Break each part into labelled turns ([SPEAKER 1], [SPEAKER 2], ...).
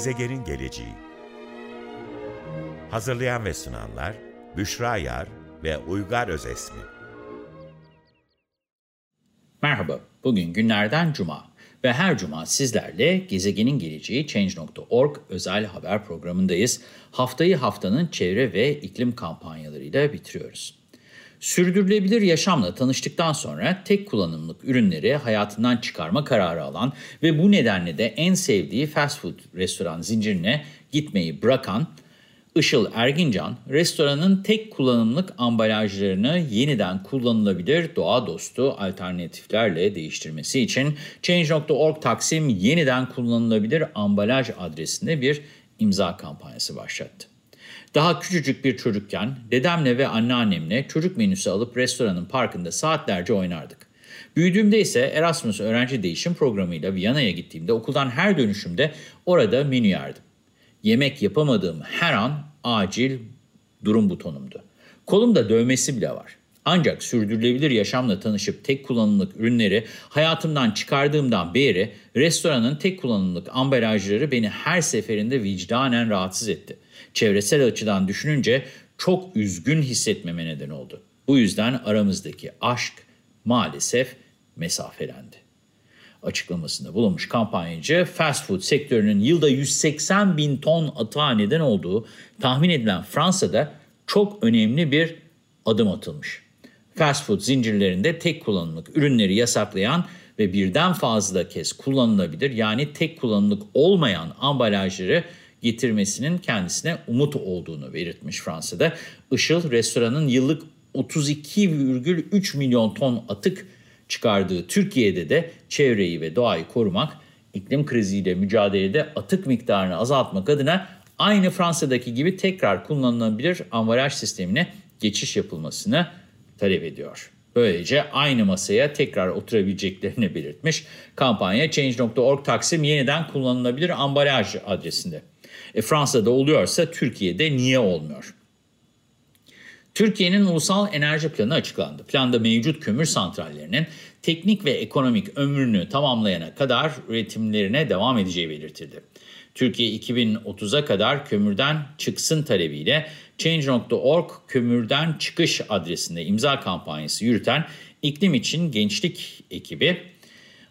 [SPEAKER 1] Gezegenin Geleceği Hazırlayan ve sunanlar Büşra Yar ve Uygar Özesmi
[SPEAKER 2] Merhaba, bugün günlerden cuma ve her cuma sizlerle Gezegenin Geleceği Change.org özel haber programındayız. Haftayı haftanın çevre ve iklim kampanyalarıyla bitiriyoruz. Sürdürülebilir yaşamla tanıştıktan sonra tek kullanımlık ürünleri hayatından çıkarma kararı alan ve bu nedenle de en sevdiği fast food restoran zincirine gitmeyi bırakan Işıl Ergincan, restoranın tek kullanımlık ambalajlarını yeniden kullanılabilir doğa dostu alternatiflerle değiştirmesi için Change.org Taksim yeniden kullanılabilir ambalaj adresinde bir imza kampanyası başlattı. Daha küçücük bir çocukken dedemle ve anneannemle çocuk menüsü alıp restoranın parkında saatlerce oynardık. Büyüdüğümde ise Erasmus öğrenci değişim programıyla Viyana'ya gittiğimde okuldan her dönüşümde orada menü yerdim. Yemek yapamadığım her an acil durum butonumdu. Kolumda dövmesi bile var. Ancak sürdürülebilir yaşamla tanışıp tek kullanımlık ürünleri hayatımdan çıkardığımdan beri restoranın tek kullanımlık ambalajları beni her seferinde vicdanen rahatsız etti. Çevresel açıdan düşününce çok üzgün hissetmeme neden oldu. Bu yüzden aramızdaki aşk maalesef mesafelendi. Açıklamasında bulunmuş kampanyacı fast food sektörünün yılda 180 bin ton atığa neden olduğu tahmin edilen Fransa'da çok önemli bir adım atılmış. Fast food zincirlerinde tek kullanımlık ürünleri yasaklayan ve birden fazla kez kullanılabilir yani tek kullanımlık olmayan ambalajları getirmesinin kendisine umut olduğunu belirtmiş Fransa'da. Işıl restoranın yıllık 32,3 milyon ton atık çıkardığı Türkiye'de de çevreyi ve doğayı korumak, iklim kriziyle mücadelede atık miktarını azaltmak adına aynı Fransa'daki gibi tekrar kullanılabilir ambalaj sistemine geçiş yapılmasını talep ediyor. Böylece aynı masaya tekrar oturabileceklerini belirtmiş. Kampanya Change.org Taksim yeniden kullanılabilir ambalaj adresinde. E, Fransa'da oluyorsa Türkiye'de niye olmuyor? Türkiye'nin ulusal enerji planı açıklandı. Planda mevcut kömür santrallerinin teknik ve ekonomik ömrünü tamamlayana kadar üretimlerine devam edeceği belirtildi. Türkiye 2030'a kadar kömürden çıksın talebiyle Change.org kömürden çıkış adresinde imza kampanyası yürüten iklim için gençlik ekibi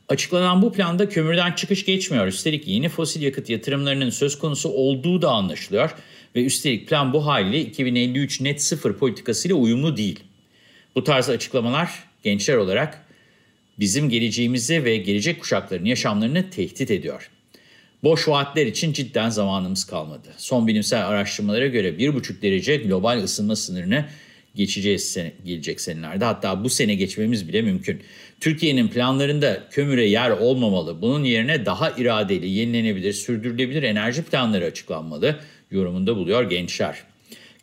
[SPEAKER 2] Açıklanan bu planda kömürden çıkış geçmiyor. Üstelik yeni fosil yakıt yatırımlarının söz konusu olduğu da anlaşılıyor. Ve üstelik plan bu haliyle 2053 net sıfır politikasıyla uyumlu değil. Bu tarz açıklamalar gençler olarak bizim geleceğimizi ve gelecek kuşakların yaşamlarını tehdit ediyor. Boş vaatler için cidden zamanımız kalmadı. Son bilimsel araştırmalara göre 1,5 derece global ısınma sınırını geçeceğiz sene, gelecek senelerde. Hatta bu sene geçmemiz bile mümkün. Türkiye'nin planlarında kömüre yer olmamalı. Bunun yerine daha iradeli, yenilenebilir, sürdürülebilir enerji planları açıklanmalı yorumunda buluyor gençler.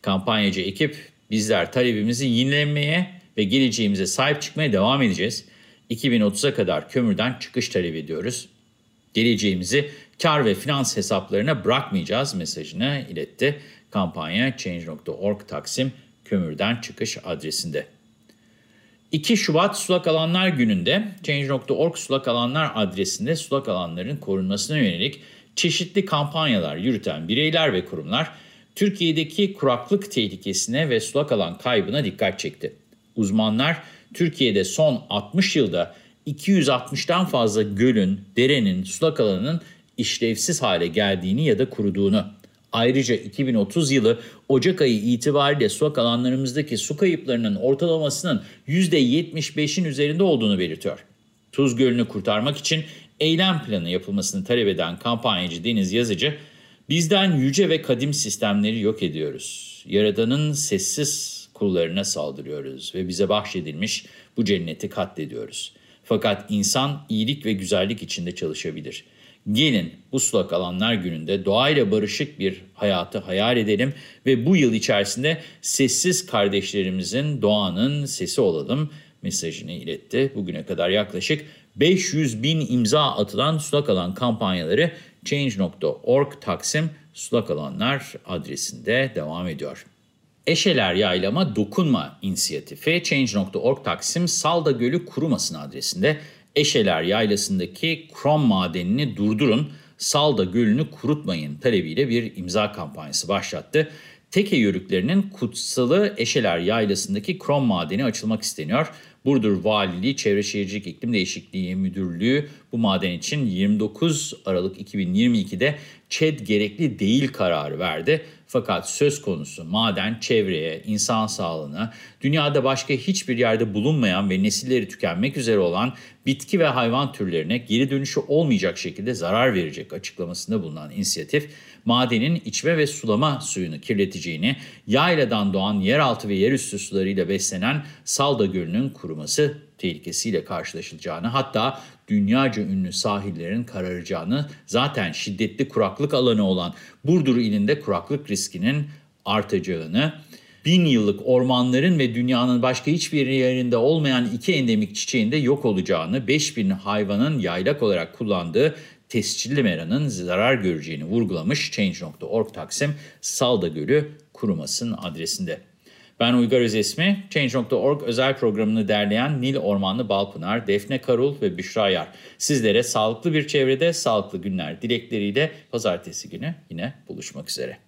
[SPEAKER 2] Kampanyacı ekip bizler talebimizi yenilenmeye ve geleceğimize sahip çıkmaya devam edeceğiz. 2030'a kadar kömürden çıkış talep ediyoruz. Geleceğimizi kar ve finans hesaplarına bırakmayacağız mesajını iletti. Kampanya Change.org Taksim kömürden çıkış adresinde. 2 Şubat Sulak Alanlar Günü'nde Change.org Sulak Alanlar adresinde sulak alanların korunmasına yönelik çeşitli kampanyalar yürüten bireyler ve kurumlar Türkiye'deki kuraklık tehlikesine ve sulak alan kaybına dikkat çekti. Uzmanlar Türkiye'de son 60 yılda 260'tan fazla gölün, derenin, sulak alanın işlevsiz hale geldiğini ya da kuruduğunu Ayrıca 2030 yılı Ocak ayı itibariyle sulak alanlarımızdaki su kayıplarının ortalamasının %75'in üzerinde olduğunu belirtiyor. Tuz Gölü'nü kurtarmak için eylem planı yapılmasını talep eden kampanyacı Deniz Yazıcı, bizden yüce ve kadim sistemleri yok ediyoruz. Yaradan'ın sessiz kullarına saldırıyoruz ve bize bahşedilmiş bu cenneti katlediyoruz. Fakat insan iyilik ve güzellik içinde çalışabilir.'' Gelin bu sulak alanlar gününde doğayla barışık bir hayatı hayal edelim ve bu yıl içerisinde sessiz kardeşlerimizin doğanın sesi olalım mesajını iletti. Bugüne kadar yaklaşık 500 bin imza atılan sulak alan kampanyaları Change.org Taksim Sulak Alanlar adresinde devam ediyor. Eşeler Yaylama Dokunma inisiyatifi Change.org Taksim Salda Gölü Kurumasın adresinde Eşeler Yaylası'ndaki krom madenini durdurun, Salda Gölü'nü kurutmayın talebiyle bir imza kampanyası başlattı. Teke yörüklerinin kutsalı Eşeler Yaylası'ndaki krom madeni açılmak isteniyor. Burdur Valiliği Çevre Şehircilik İklim Değişikliği Müdürlüğü bu maden için 29 Aralık 2022'de ÇED gerekli değil kararı verdi. Fakat söz konusu maden çevreye, insan sağlığına, dünyada başka hiçbir yerde bulunmayan ve nesilleri tükenmek üzere olan bitki ve hayvan türlerine geri dönüşü olmayacak şekilde zarar verecek açıklamasında bulunan inisiyatif, madenin içme ve sulama suyunu kirleteceğini, yayladan doğan yeraltı ve yerüstü sularıyla beslenen Salda Gölü'nün kuruması tehlikesiyle karşılaşılacağını, hatta dünyaca ünlü sahillerin kararacağını, zaten şiddetli kuraklık alanı olan Burdur ilinde kuraklık riskinin artacağını, bin yıllık ormanların ve dünyanın başka hiçbir yerinde olmayan iki endemik çiçeğin de yok olacağını, 5000 hayvanın yaylak olarak kullandığı tescilli meranın zarar göreceğini vurgulamış Change.org Taksim Salda Gölü kurumasının adresinde. Ben Uygar Özesmi, Change.org özel programını derleyen Nil Ormanlı Balpınar, Defne Karul ve Büşra Yar. Sizlere sağlıklı bir çevrede, sağlıklı günler dilekleriyle pazartesi günü yine buluşmak üzere.